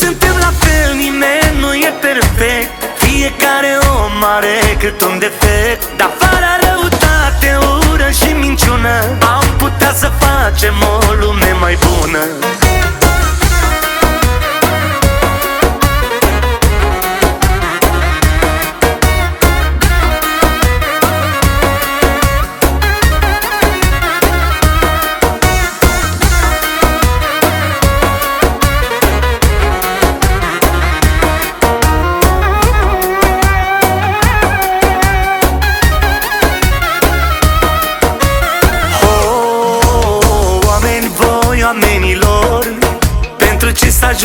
suntem la fel, nimeni nu e perfect. Fiecare om are cât un defect. Dar fără răutate, ură și minciună Am putea să facem o lume mai bună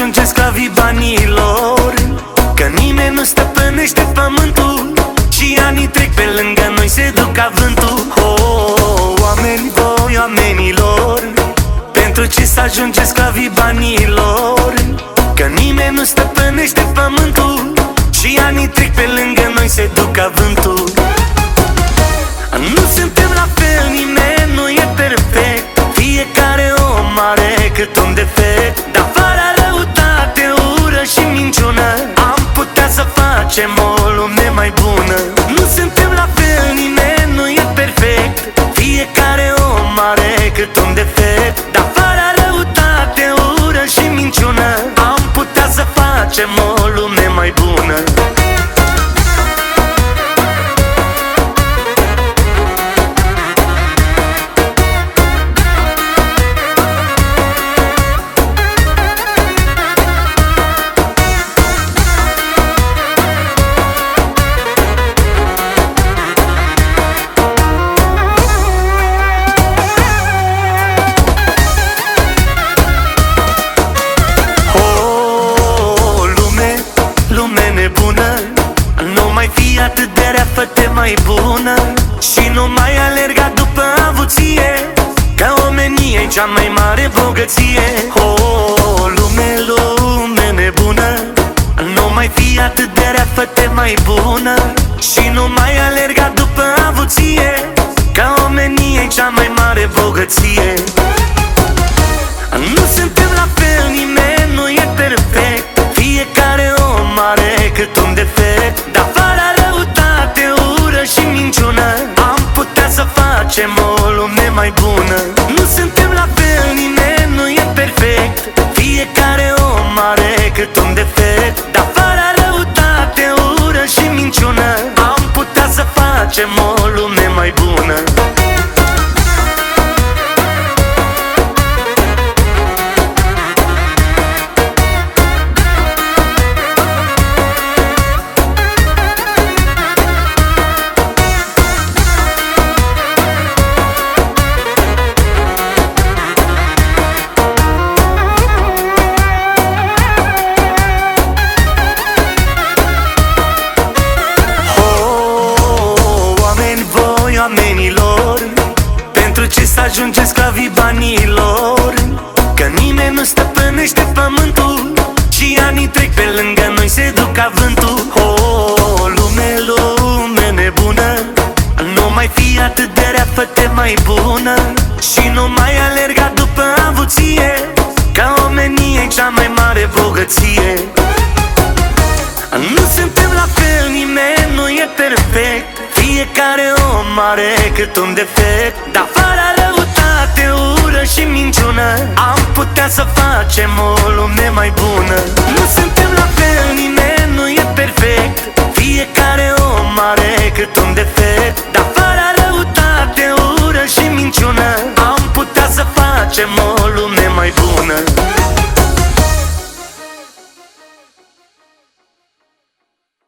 ce să ajunge sclavii banilor Că nimeni nu stăpânește pământul Și anii trec pe lângă noi, se duc ca vântul oh, Oameni voi, oamenilor Pentru ce să ajunge sclavii banilor Că nimeni nu stăpânește pământul Și anii trec pe lângă noi, se duc ca vântul Nu suntem la fel, nimeni nu e perfect facem o lume mai bună. Nu suntem la fel, nimeni nu e perfect. Fiecare om are cât un defect. Dar fără răutate, ură și minciună. Am putea să facem o nu mai alerga după avuție Ca omenie e cea mai mare bogăție. O, oh, lume, lume nebună Nu mai fi atât de rea, fă mai bună. Și nu mai alerga după avuție Ca omenie e cea mai mare bogăție. Nu suntem la fel, nimeni nu e perfect. Fiecare Nu suntem la fel, nimeni nu e perfect. Fiecare om are cât un defect Pentru ce să ajunge sclavii banilor Că nimeni nu stăpânește pământul Și anii trec pe lângă noi, se duc ca vântul oh, lume, lume nebună Nu mai fi atât de rea, fă mai bună. Și nu mai alerga după avuție Ca omenie cea mai mare bogăție. Nu suntem la fel, nimeni nu e perfect. Fiecare om are cât un defect. Dar fără răutate, umbră și minciună Am putea să facem o lume mai bună. Nu suntem la fel, nimeni nu e perfect. Fiecare om are cât un defect. Dar fără răutate, ură și minciună Am putea să facem o